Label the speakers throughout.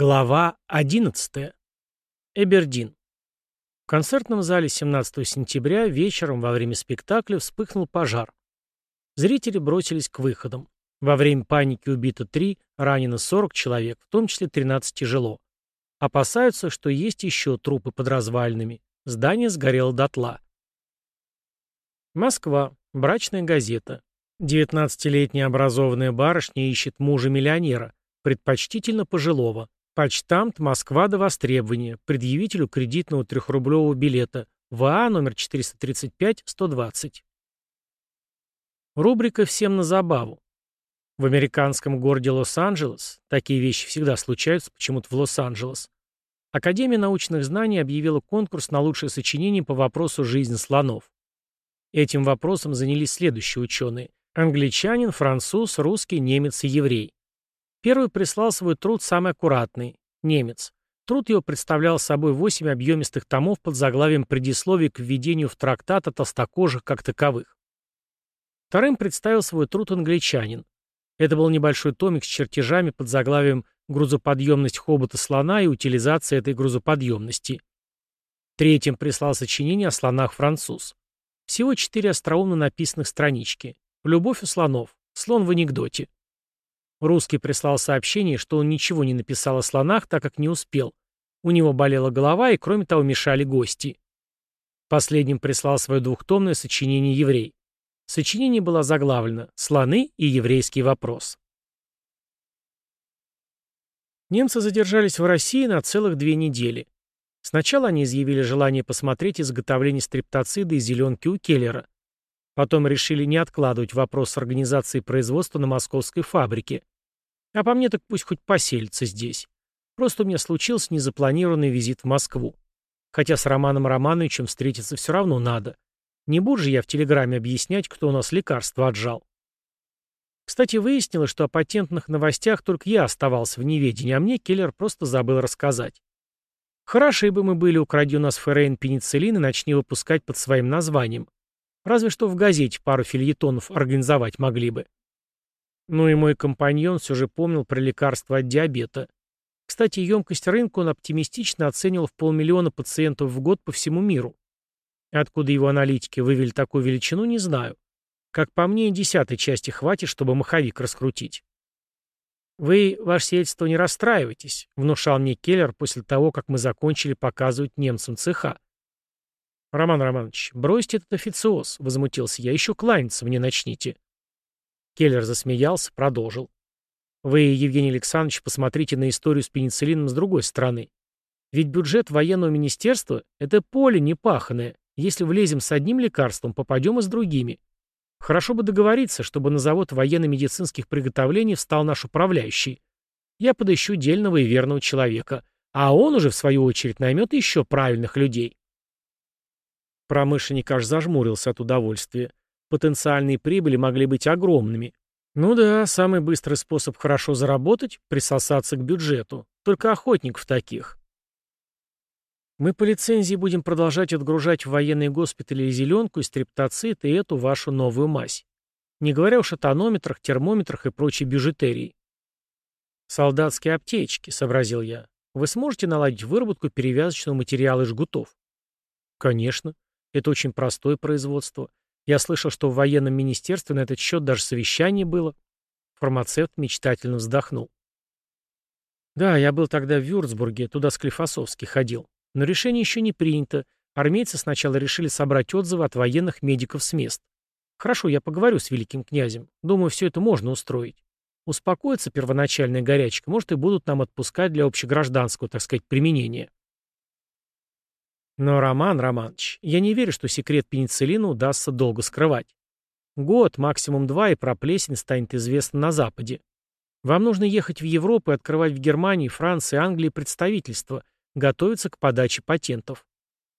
Speaker 1: Глава 11. Эбердин. В концертном зале 17 сентября вечером во время спектакля вспыхнул пожар. Зрители бросились к выходам. Во время паники убито 3, ранено 40 человек, в том числе 13 тяжело. Опасаются, что есть еще трупы под развалинами. Здание сгорело дотла. Москва. Брачная газета. 19-летняя образованная барышня ищет мужа-миллионера, предпочтительно пожилого. Почтамт Москва до востребования. Предъявителю кредитного трехрублевого билета. ВА номер 435-120. Рубрика «Всем на забаву». В американском городе Лос-Анджелес, такие вещи всегда случаются почему-то в Лос-Анджелес, Академия научных знаний объявила конкурс на лучшее сочинение по вопросу «Жизнь слонов». Этим вопросом занялись следующие ученые. Англичанин, француз, русский, немец и еврей. Первый прислал свой труд самый аккуратный – немец. Труд его представлял собой восемь объемистых томов под заглавием «Предисловие к введению в трактат о толстокожих как таковых». Вторым представил свой труд англичанин. Это был небольшой томик с чертежами под заглавием «Грузоподъемность хобота слона и утилизация этой грузоподъемности». Третьим прислал сочинение о слонах француз. Всего четыре остроумно написанных странички. «Любовь у слонов», «Слон в анекдоте». Русский прислал сообщение, что он ничего не написал о слонах, так как не успел. У него болела голова, и кроме того мешали гости. Последним прислал свое двухтомное сочинение «Еврей». Сочинение было заглавлено «Слоны и еврейский вопрос». Немцы задержались в России на целых две недели. Сначала они изъявили желание посмотреть изготовление стриптоцида и зеленки у Келлера. Потом решили не откладывать вопрос с организацией производства на московской фабрике. А по мне так пусть хоть поселится здесь. Просто у меня случился незапланированный визит в Москву. Хотя с Романом Романовичем встретиться все равно надо. Не буду же я в Телеграме объяснять, кто у нас лекарство отжал. Кстати, выяснилось, что о патентных новостях только я оставался в неведении, а мне Келлер просто забыл рассказать. Хороши бы мы были, укради у нас Феррейн пенициллин и начни выпускать под своим названием. Разве что в газете пару фильетонов организовать могли бы. Ну и мой компаньон все же помнил про лекарства от диабета. Кстати, емкость рынка он оптимистично оценивал в полмиллиона пациентов в год по всему миру. Откуда его аналитики вывели такую величину, не знаю. Как по мне, и десятой части хватит, чтобы маховик раскрутить. «Вы, ваше сельство, не расстраивайтесь», — внушал мне Келлер после того, как мы закончили показывать немцам цеха. «Роман Романович, бросьте этот официоз», — возмутился я, — «еще кланяться мне начните». Келлер засмеялся, продолжил. «Вы, Евгений Александрович, посмотрите на историю с пенициллином с другой стороны. Ведь бюджет военного министерства — это поле непаханное. Если влезем с одним лекарством, попадем и с другими. Хорошо бы договориться, чтобы на завод военно-медицинских приготовлений встал наш управляющий. Я подыщу дельного и верного человека, а он уже, в свою очередь, наймет еще правильных людей. Промышленник аж зажмурился от удовольствия. Потенциальные прибыли могли быть огромными. Ну да, самый быстрый способ хорошо заработать — присосаться к бюджету. Только охотников таких. Мы по лицензии будем продолжать отгружать в военные госпитали зеленку, и стриптоцит, и эту вашу новую мазь. Не говоря уж о тонометрах, термометрах и прочей бижутерии. «Солдатские аптечки», — сообразил я. «Вы сможете наладить выработку перевязочного материала и жгутов?» «Конечно. Это очень простое производство. Я слышал, что в военном министерстве на этот счет даже совещание было. Фармацевт мечтательно вздохнул. Да, я был тогда в Вюрцбурге, туда Склифосовский ходил. Но решение еще не принято. Армейцы сначала решили собрать отзывы от военных медиков с мест. Хорошо, я поговорю с великим князем. Думаю, все это можно устроить. Успокоится первоначальная горячка, может, и будут нам отпускать для общегражданского, так сказать, применения. Но, Роман Романович, я не верю, что секрет пенициллина удастся долго скрывать. Год, максимум два, и про плесень станет известно на Западе. Вам нужно ехать в Европу и открывать в Германии, Франции, Англии представительства, готовиться к подаче патентов.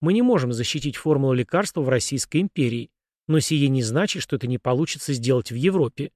Speaker 1: Мы не можем защитить формулу лекарства в Российской империи, но сие не значит, что это не получится сделать в Европе.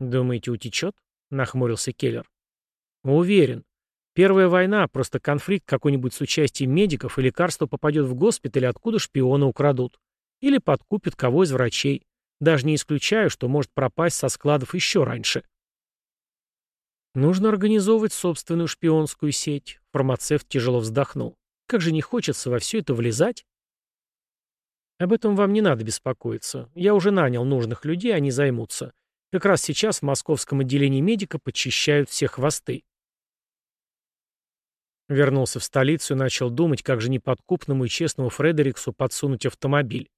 Speaker 1: «Думаете, утечет?» — нахмурился Келлер. «Уверен. Первая война, просто конфликт какой-нибудь с участием медиков, и лекарство попадет в госпиталь, откуда шпиона украдут. Или подкупят кого из врачей. Даже не исключаю, что может пропасть со складов еще раньше. Нужно организовывать собственную шпионскую сеть. Фармацевт тяжело вздохнул. Как же не хочется во все это влезать? Об этом вам не надо беспокоиться. Я уже нанял нужных людей, они займутся. Как раз сейчас в московском отделении медика подчищают все хвосты. Вернулся в столицу и начал думать, как же неподкупному и честному Фредериксу подсунуть автомобиль.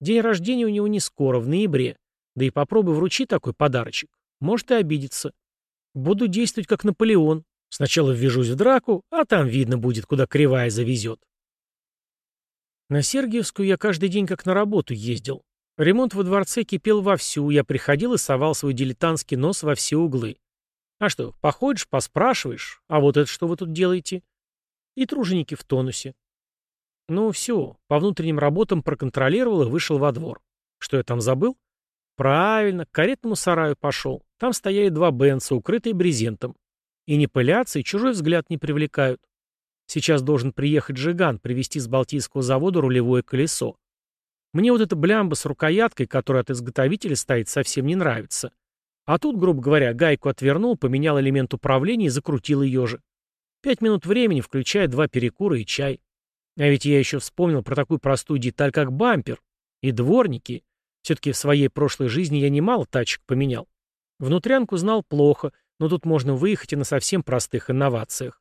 Speaker 1: День рождения у него не скоро, в ноябре. Да и попробуй вручи такой подарочек. Может и обидеться. Буду действовать как Наполеон. Сначала ввяжусь в драку, а там видно будет, куда кривая завезет. На Сергиевскую я каждый день как на работу ездил. Ремонт во дворце кипел вовсю, я приходил и совал свой дилетантский нос во все углы. А что, походишь, поспрашиваешь, а вот это что вы тут делаете? И труженики в тонусе. Ну все, по внутренним работам проконтролировал и вышел во двор. Что я там забыл? Правильно, к каретному сараю пошел. Там стояли два бенца, укрытые брезентом. И не пылятся, и чужой взгляд не привлекают. Сейчас должен приехать Жиган, привезти с Балтийского завода рулевое колесо. Мне вот эта блямба с рукояткой, которая от изготовителя стоит, совсем не нравится. А тут, грубо говоря, гайку отвернул, поменял элемент управления и закрутил ее же. Пять минут времени, включая два перекура и чай. А ведь я еще вспомнил про такую простую деталь, как бампер. И дворники. Все-таки в своей прошлой жизни я немало тачек поменял. Внутрянку знал плохо, но тут можно выехать и на совсем простых инновациях.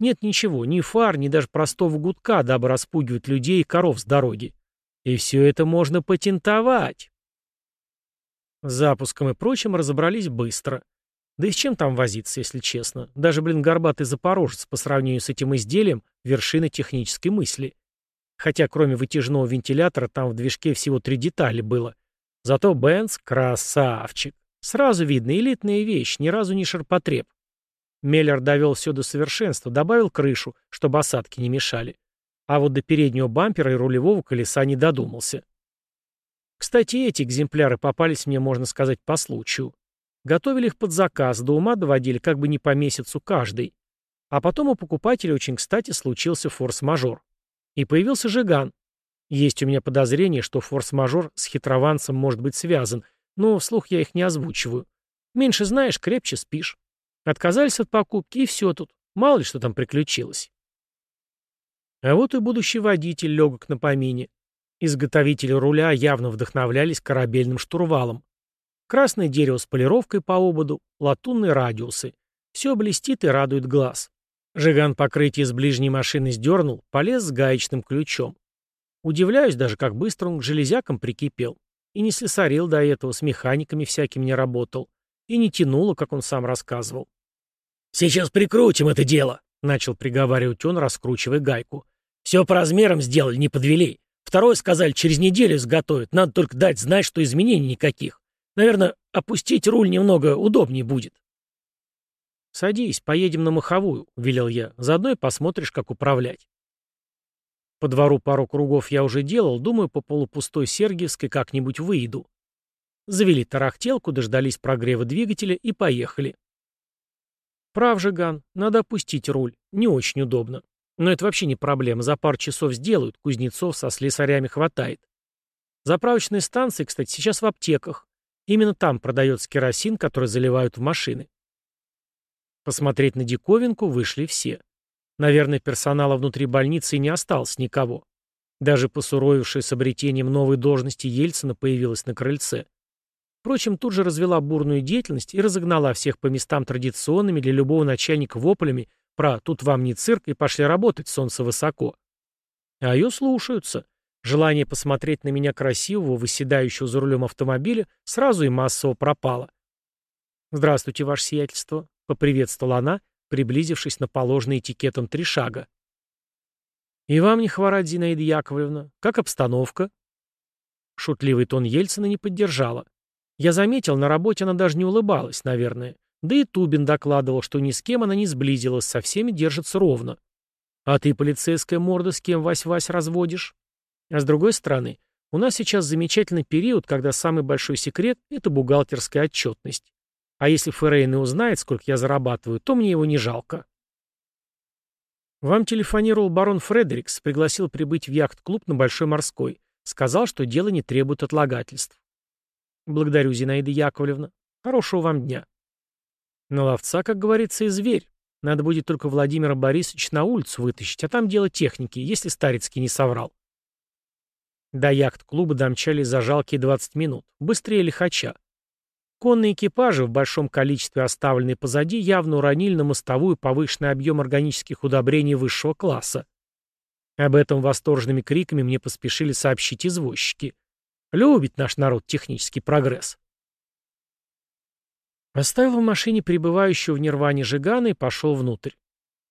Speaker 1: Нет ничего, ни фар, ни даже простого гудка, дабы распугивать людей и коров с дороги. И все это можно патентовать. С запуском и прочим разобрались быстро. Да и с чем там возиться, если честно? Даже, блин, горбатый запорожец по сравнению с этим изделием — вершина технической мысли. Хотя кроме вытяжного вентилятора там в движке всего три детали было. Зато Бенц — красавчик. Сразу видно, элитная вещь, ни разу не ширпотреб. Меллер довел все до совершенства, добавил крышу, чтобы осадки не мешали. А вот до переднего бампера и рулевого колеса не додумался. Кстати, эти экземпляры попались мне, можно сказать, по случаю. Готовили их под заказ, до ума доводили как бы не по месяцу каждый. А потом у покупателя очень кстати случился форс-мажор. И появился Жиган. Есть у меня подозрение, что форс-мажор с хитрованцем может быть связан, но вслух я их не озвучиваю. Меньше знаешь, крепче спишь. Отказались от покупки, и все тут. Мало ли что там приключилось. А вот и будущий водитель легок на помине. Изготовители руля явно вдохновлялись корабельным штурвалом. Красное дерево с полировкой по ободу, латунные радиусы. Все блестит и радует глаз. Жиган покрытие с ближней машины сдернул, полез с гаечным ключом. Удивляюсь даже, как быстро он к железякам прикипел. И не слесарил до этого, с механиками всякими не работал. И не тянуло, как он сам рассказывал. «Сейчас прикрутим это дело», — начал приговаривать он, раскручивая гайку. «Все по размерам сделали, не подвели. Второй сказали, через неделю изготовят. Надо только дать знать, что изменений никаких. Наверное, опустить руль немного удобнее будет. «Садись, поедем на маховую», — велел я. «Заодно и посмотришь, как управлять». По двору пару кругов я уже делал, думаю, по полупустой Сергиевской как-нибудь выйду. Завели тарахтелку, дождались прогрева двигателя и поехали. Прав же, Ган, надо опустить руль. Не очень удобно. Но это вообще не проблема, за пару часов сделают, кузнецов со слесарями хватает. Заправочные станции, кстати, сейчас в аптеках. Именно там продается керосин, который заливают в машины. Посмотреть на диковинку вышли все. Наверное, персонала внутри больницы не осталось никого. Даже посуровившая с обретением новой должности Ельцина появилась на крыльце. Впрочем, тут же развела бурную деятельность и разогнала всех по местам традиционными для любого начальника воплями про «тут вам не цирк» и пошли работать, солнце высоко. А ее слушаются. Желание посмотреть на меня красивого, выседающего за рулем автомобиля, сразу и массово пропало. «Здравствуйте, ваше сиятельство», — поприветствовала она, приблизившись на положенный этикетом три шага. «И вам не хворать, Зинаида Яковлевна. Как обстановка?» Шутливый тон Ельцина не поддержала. Я заметил, на работе она даже не улыбалась, наверное. Да и Тубин докладывал, что ни с кем она не сблизилась, со всеми держится ровно. А ты, полицейская морда, с кем Вась-Вась разводишь? А с другой стороны, у нас сейчас замечательный период, когда самый большой секрет – это бухгалтерская отчетность. А если Феррейн узнает, сколько я зарабатываю, то мне его не жалко. Вам телефонировал барон Фредерикс, пригласил прибыть в яхт-клуб на Большой Морской. Сказал, что дело не требует отлагательств. Благодарю, Зинаида Яковлевна. Хорошего вам дня. На ловца, как говорится, и зверь. Надо будет только Владимира Борисовича на улицу вытащить, а там дело техники, если Старицкий не соврал. До яхт-клуба домчались за жалкие 20 минут. Быстрее лихача. Конные экипажи, в большом количестве оставленные позади, явно уронили на мостовую повышенный объем органических удобрений высшего класса. Об этом восторженными криками мне поспешили сообщить извозчики. Любит наш народ технический прогресс. Оставил в машине пребывающего в нирване Жигана и пошел внутрь.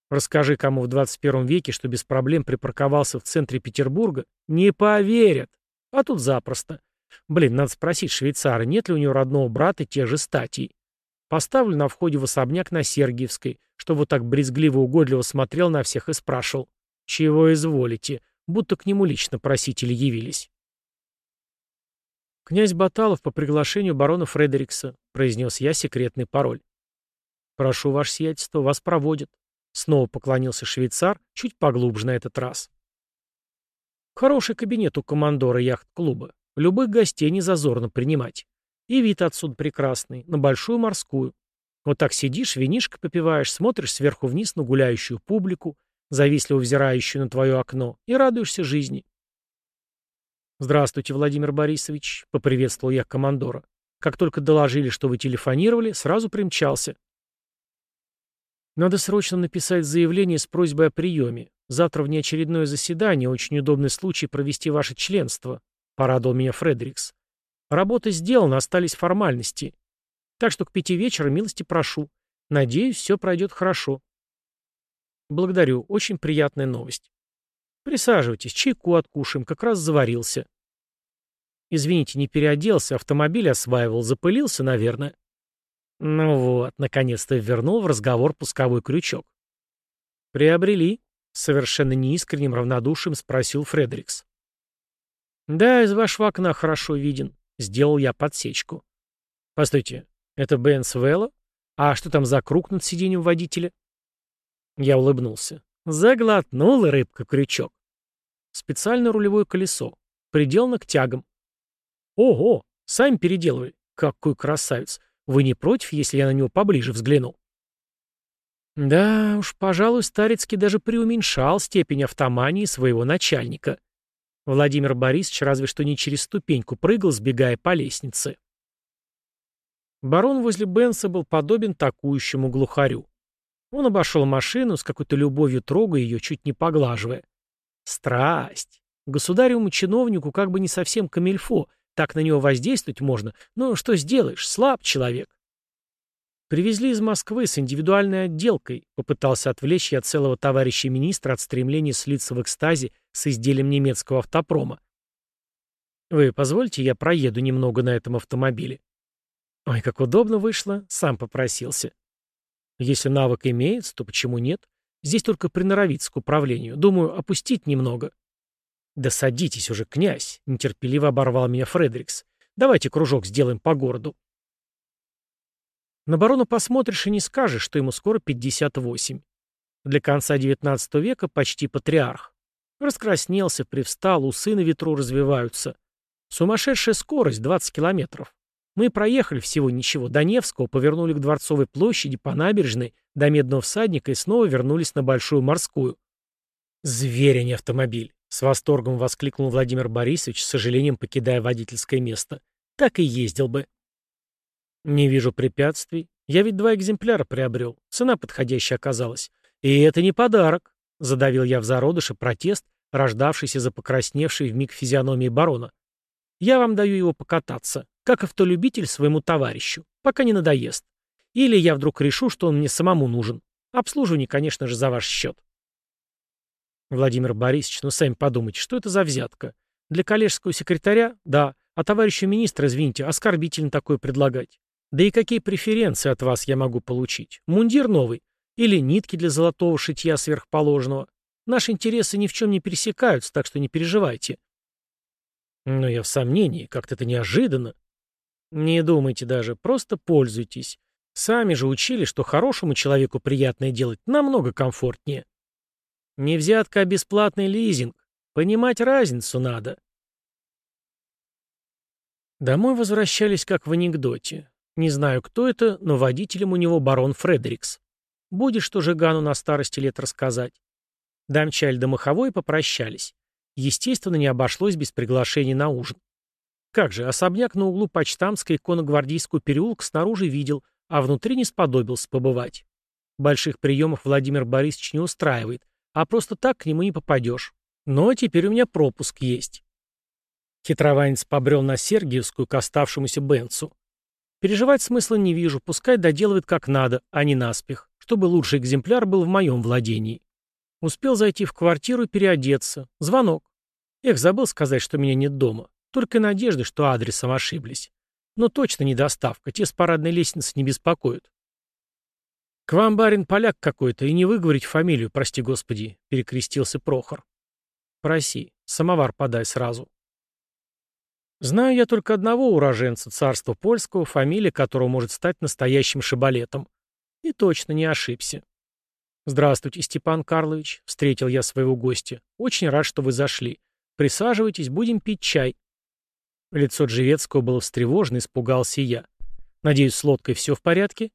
Speaker 1: Расскажи кому в 21 веке, что без проблем припарковался в центре Петербурга, не поверят. А тут запросто. Блин, надо спросить швейцара, нет ли у него родного брата тех же статей. Поставлю на входе в особняк на Сергиевской, чтобы вот так брезгливо-угодливо смотрел на всех и спрашивал. «Чего изволите?» Будто к нему лично просители явились. «Князь Баталов по приглашению барона Фредерикса», — произнес я секретный пароль. «Прошу, ваше сиятельство, вас проводят». Снова поклонился швейцар, чуть поглубже на этот раз. Хороший кабинет у командора яхт-клуба. Любых гостей не зазорно принимать. И вид отсюда прекрасный, на большую морскую. Вот так сидишь, винишко попиваешь, смотришь сверху вниз на гуляющую публику, завистливо взирающую на твое окно, и радуешься жизни. «Здравствуйте, Владимир Борисович», — поприветствовал я командора. «Как только доложили, что вы телефонировали, сразу примчался». «Надо срочно написать заявление с просьбой о приеме. Завтра внеочередное заседание, очень удобный случай провести ваше членство», — порадовал меня Фредерикс. «Работа сделана, остались формальности. Так что к пяти вечера милости прошу. Надеюсь, все пройдет хорошо». «Благодарю, очень приятная новость». Присаживайтесь, чайку откушаем, как раз заварился. Извините, не переоделся, автомобиль осваивал, запылился, наверное. Ну вот, наконец-то вернул в разговор пусковой крючок. Приобрели? Совершенно неискренним равнодушием спросил Фредерикс. Да, из вашего окна хорошо виден. Сделал я подсечку. Постойте, это Бенс Велла? А что там за круг над сиденьем водителя? Я улыбнулся. Заглотнула рыбка крючок. Специальное рулевое колесо. Приделано к тягам. Ого, сами переделывали. Какой красавец. Вы не против, если я на него поближе взгляну? Да уж, пожалуй, Старицкий даже преуменьшал степень автомании своего начальника. Владимир Борисович разве что не через ступеньку прыгал, сбегая по лестнице. Барон возле Бенса был подобен такующему глухарю. Он обошел машину, с какой-то любовью трогая ее, чуть не поглаживая. Страсть. Государевому чиновнику как бы не совсем камильфо, так на него воздействовать можно, но что сделаешь, слаб человек. Привезли из Москвы с индивидуальной отделкой, попытался отвлечь я целого товарища министра от стремления слиться в экстазе с изделием немецкого автопрома. Вы позвольте, я проеду немного на этом автомобиле. Ой, как удобно вышло, сам попросился. Если навык имеется, то почему нет? Здесь только приноровиться к управлению. Думаю, опустить немного. Да садитесь уже, князь, нетерпеливо оборвал меня Фредерикс. Давайте кружок сделаем по городу. На барона посмотришь и не скажешь, что ему скоро 58. Для конца XIX века почти патриарх. Раскраснелся, привстал, усы на ветру развиваются. Сумасшедшая скорость, 20 километров. Мы проехали всего ничего до Невского, повернули к Дворцовой площади, по набережной, до Медного всадника и снова вернулись на Большую морскую. «Зверь, а не автомобиль!» — с восторгом воскликнул Владимир Борисович, с сожалением покидая водительское место. «Так и ездил бы». «Не вижу препятствий. Я ведь два экземпляра приобрел. Цена подходящая оказалась. И это не подарок», — задавил я в зародыше протест, рождавшийся за покрасневшей вмиг физиономии барона. «Я вам даю его покататься как автолюбитель своему товарищу, пока не надоест. Или я вдруг решу, что он мне самому нужен. Обслуживание, конечно же, за ваш счет. Владимир Борисович, ну сами подумайте, что это за взятка? Для коллежского секретаря? Да. А товарищу министра, извините, оскорбительно такое предлагать. Да и какие преференции от вас я могу получить? Мундир новый? Или нитки для золотого шитья сверхположенного? Наши интересы ни в чем не пересекаются, так что не переживайте. Но я в сомнении, как-то это неожиданно. Не думайте даже, просто пользуйтесь. Сами же учили, что хорошему человеку приятное делать намного комфортнее. Не взятка, а бесплатный лизинг. Понимать разницу надо. Домой возвращались как в анекдоте. Не знаю, кто это, но водителем у него барон Фредерикс. Будет что же Гану на старости лет рассказать. Домчали до Маховой и попрощались. Естественно, не обошлось без приглашения на ужин. Как же, особняк на углу Почтамской и переулка снаружи видел, а внутри не сподобился побывать. Больших приемов Владимир Борисович не устраивает, а просто так к нему не попадешь. Но теперь у меня пропуск есть. Хитрованец побрел на Сергиевскую к оставшемуся Бенцу. Переживать смысла не вижу, пускай доделывает как надо, а не наспех, чтобы лучший экземпляр был в моем владении. Успел зайти в квартиру и переодеться. Звонок. Эх, забыл сказать, что меня нет дома. Только надежды, что адресом ошиблись. Но точно не доставка, те с парадной лестницы не беспокоят. «К вам, барин, поляк какой-то, и не выговорить фамилию, прости господи», — перекрестился Прохор. «Проси, самовар подай сразу». Знаю я только одного уроженца царства польского, фамилия которого может стать настоящим шибалетом. И точно не ошибся. «Здравствуйте, Степан Карлович», — встретил я своего гостя. «Очень рад, что вы зашли. Присаживайтесь, будем пить чай». Лицо Джевецкого было встревожено, испугался я. «Надеюсь, с лодкой все в порядке?»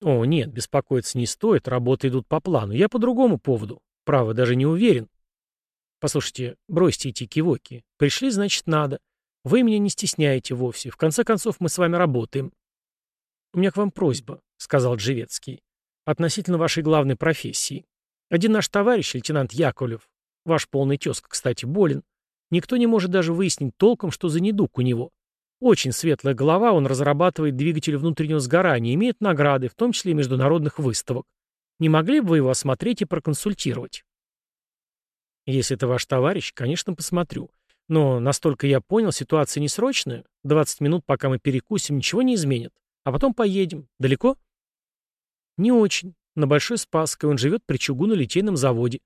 Speaker 1: «О, нет, беспокоиться не стоит, работы идут по плану. Я по другому поводу. Право, даже не уверен». «Послушайте, бросьте эти кивоки. Пришли, значит, надо. Вы меня не стесняете вовсе. В конце концов, мы с вами работаем». «У меня к вам просьба», — сказал Джевецкий, — «относительно вашей главной профессии. Один наш товарищ, лейтенант Яковлев, ваш полный тезка, кстати, болен, Никто не может даже выяснить толком, что за недуг у него. Очень светлая голова, он разрабатывает двигатель внутреннего сгорания, имеет награды, в том числе международных выставок. Не могли бы вы его осмотреть и проконсультировать? Если это ваш товарищ, конечно, посмотрю. Но, настолько я понял, ситуация не срочная. 20 минут, пока мы перекусим, ничего не изменит. А потом поедем. Далеко? Не очень. На Большой Спасской он живет при чугунно-литейном заводе.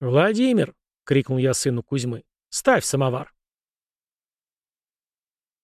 Speaker 1: «Владимир!» — крикнул я сыну Кузьмы. Ставь самовар.